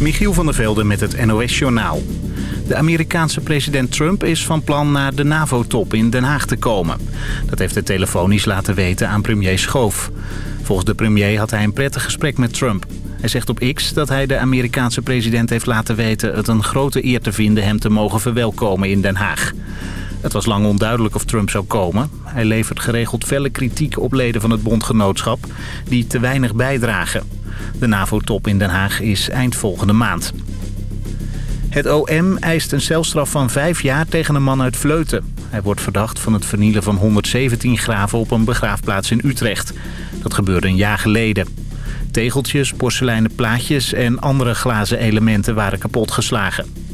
Michiel van der Velde met het NOS-journaal. De Amerikaanse president Trump is van plan naar de NAVO-top in Den Haag te komen. Dat heeft hij telefonisch laten weten aan premier Schoof. Volgens de premier had hij een prettig gesprek met Trump. Hij zegt op X dat hij de Amerikaanse president heeft laten weten... het een grote eer te vinden hem te mogen verwelkomen in Den Haag. Het was lang onduidelijk of Trump zou komen. Hij levert geregeld felle kritiek op leden van het bondgenootschap... die te weinig bijdragen. De NAVO-top in Den Haag is eind volgende maand. Het OM eist een celstraf van vijf jaar tegen een man uit Vleuten. Hij wordt verdacht van het vernielen van 117 graven op een begraafplaats in Utrecht. Dat gebeurde een jaar geleden. Tegeltjes, porseleinen plaatjes en andere glazen elementen waren kapotgeslagen.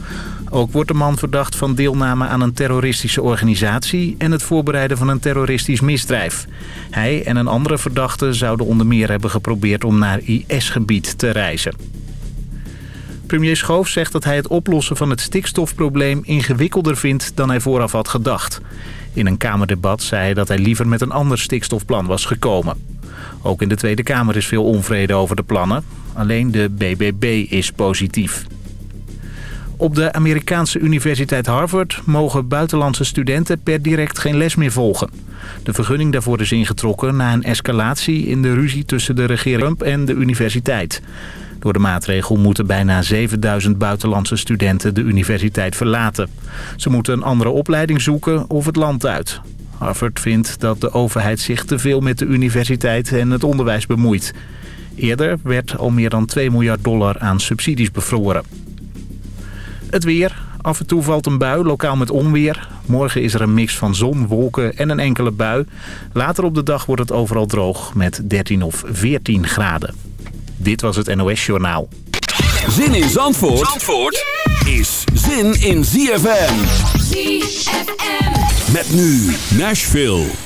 Ook wordt de man verdacht van deelname aan een terroristische organisatie... en het voorbereiden van een terroristisch misdrijf. Hij en een andere verdachte zouden onder meer hebben geprobeerd om naar IS-gebied te reizen. Premier Schoof zegt dat hij het oplossen van het stikstofprobleem ingewikkelder vindt dan hij vooraf had gedacht. In een Kamerdebat zei hij dat hij liever met een ander stikstofplan was gekomen. Ook in de Tweede Kamer is veel onvrede over de plannen. Alleen de BBB is positief. Op de Amerikaanse universiteit Harvard mogen buitenlandse studenten per direct geen les meer volgen. De vergunning daarvoor is ingetrokken na een escalatie in de ruzie tussen de regering Trump en de universiteit. Door de maatregel moeten bijna 7000 buitenlandse studenten de universiteit verlaten. Ze moeten een andere opleiding zoeken of het land uit. Harvard vindt dat de overheid zich te veel met de universiteit en het onderwijs bemoeit. Eerder werd al meer dan 2 miljard dollar aan subsidies bevroren. Het weer. Af en toe valt een bui, lokaal met onweer. Morgen is er een mix van zon, wolken en een enkele bui. Later op de dag wordt het overal droog met 13 of 14 graden. Dit was het NOS Journaal. Zin in Zandvoort, Zandvoort is zin in ZFM. ZFM. Met nu Nashville.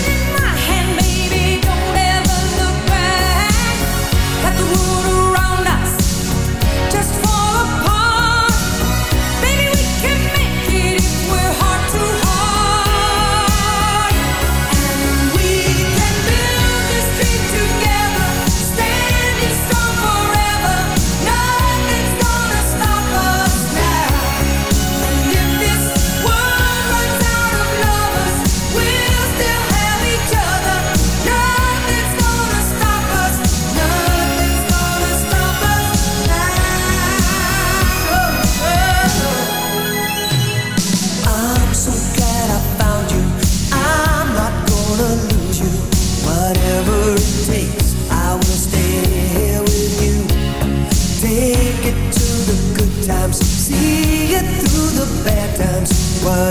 what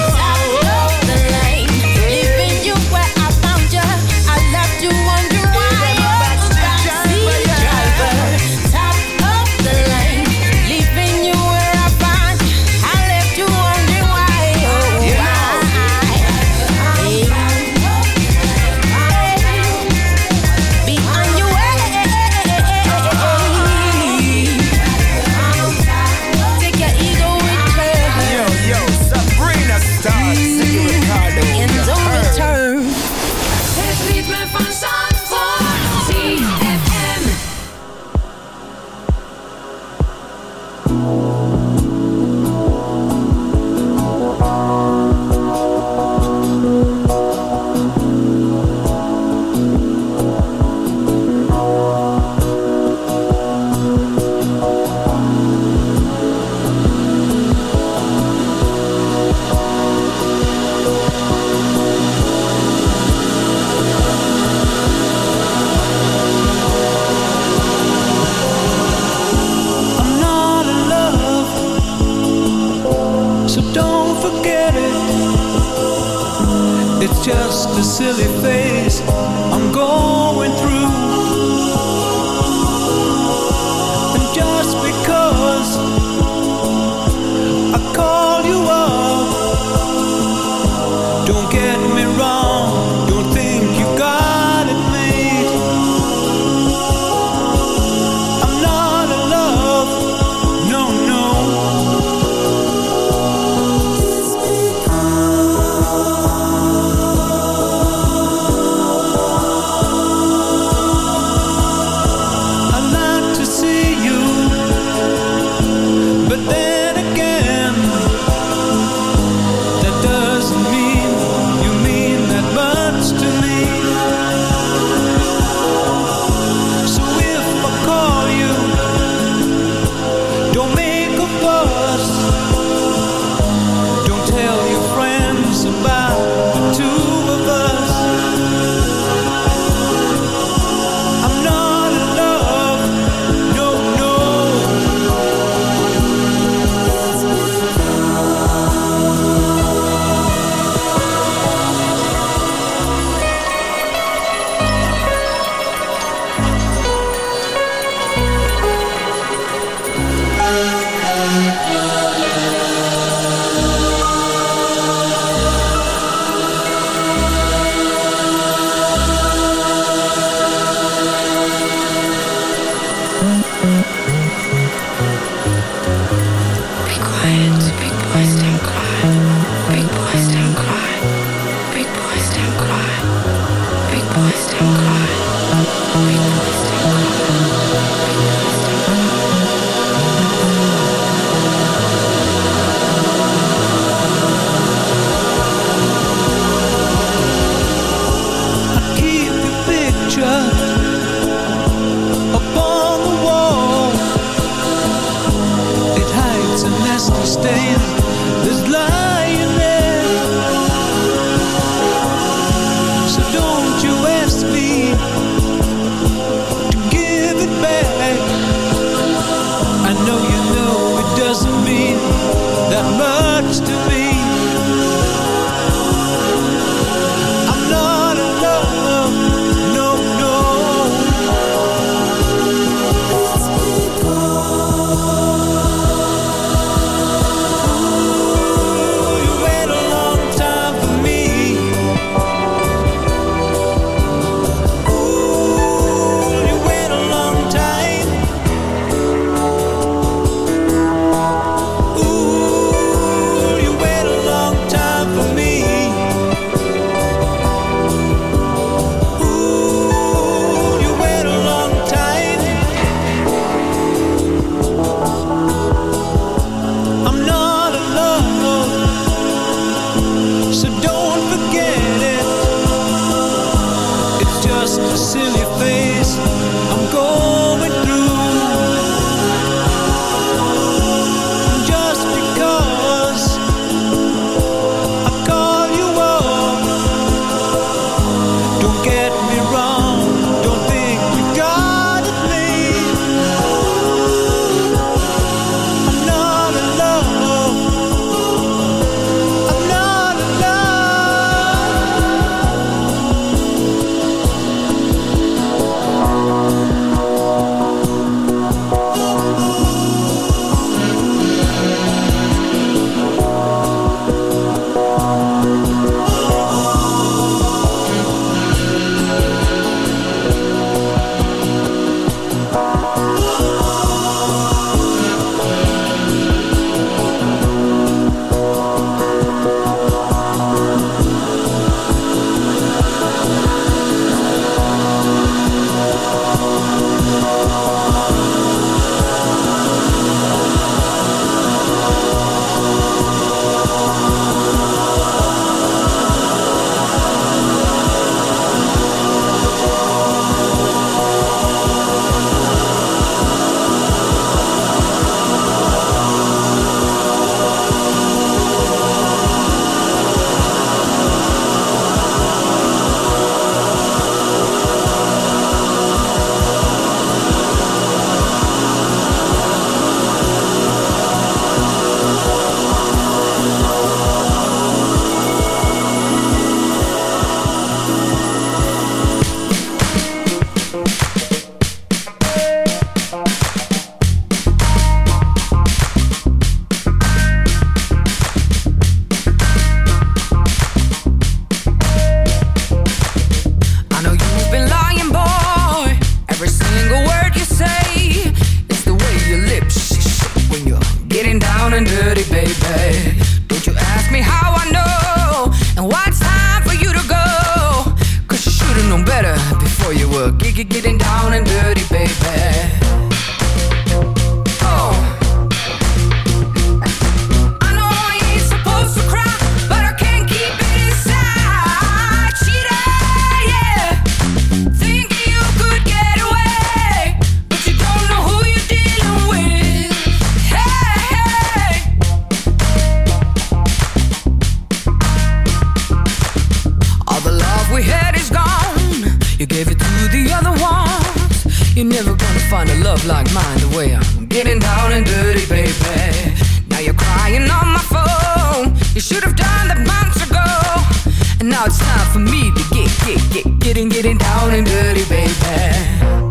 Dirty, baby.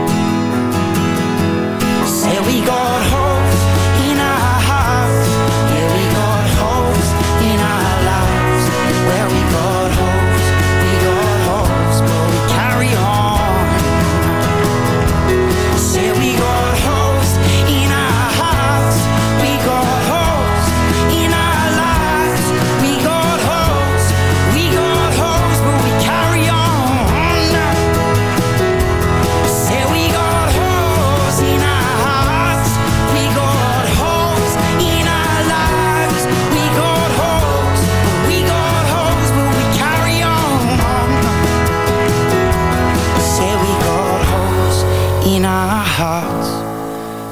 Say we got holes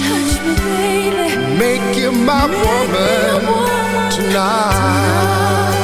touch me, baby. Make you my Make woman, woman tonight. tonight.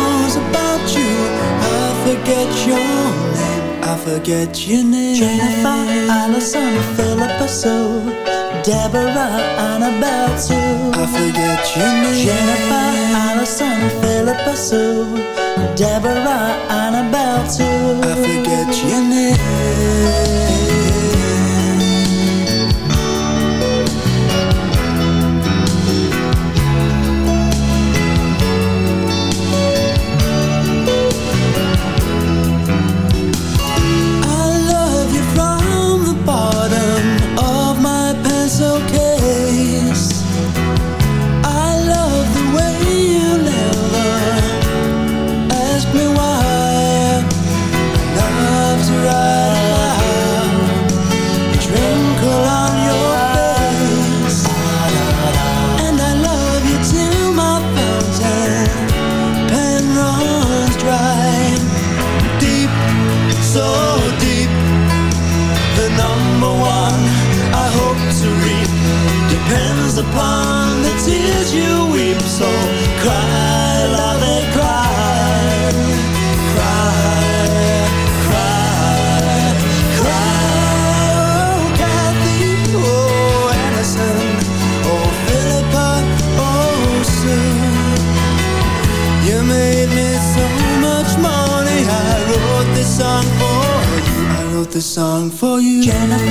your name. I forget your name. Jennifer, Allison, Philippa Sue, Deborah, Annabelle Sue. I forget your name. Jennifer, Allison, Philippa Sue, Deborah, Annabelle Sue. I forget your name. This song for you. Jennifer,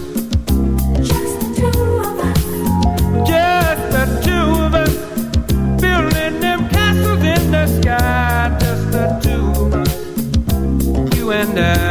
And I.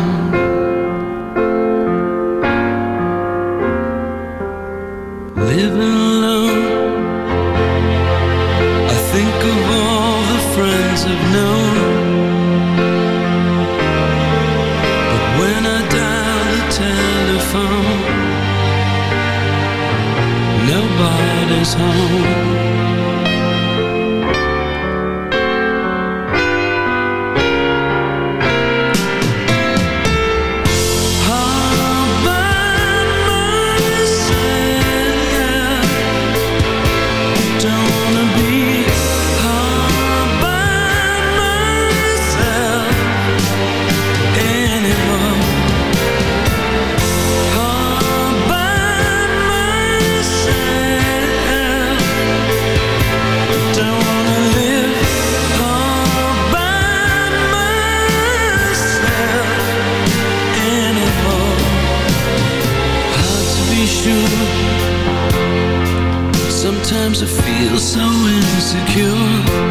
Nobody's insecure.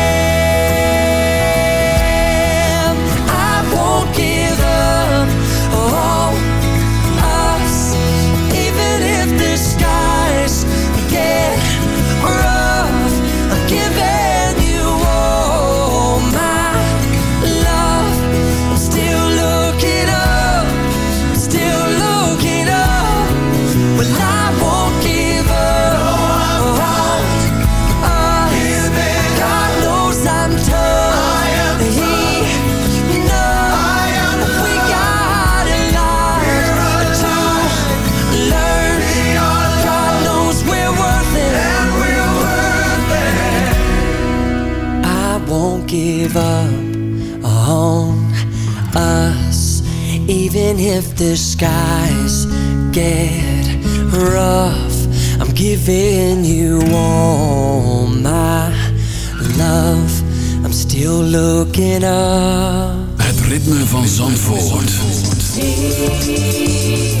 If the skies get rough, I'm giving you all my love. I'm still looking up. Het ritme van Zandvoort. Call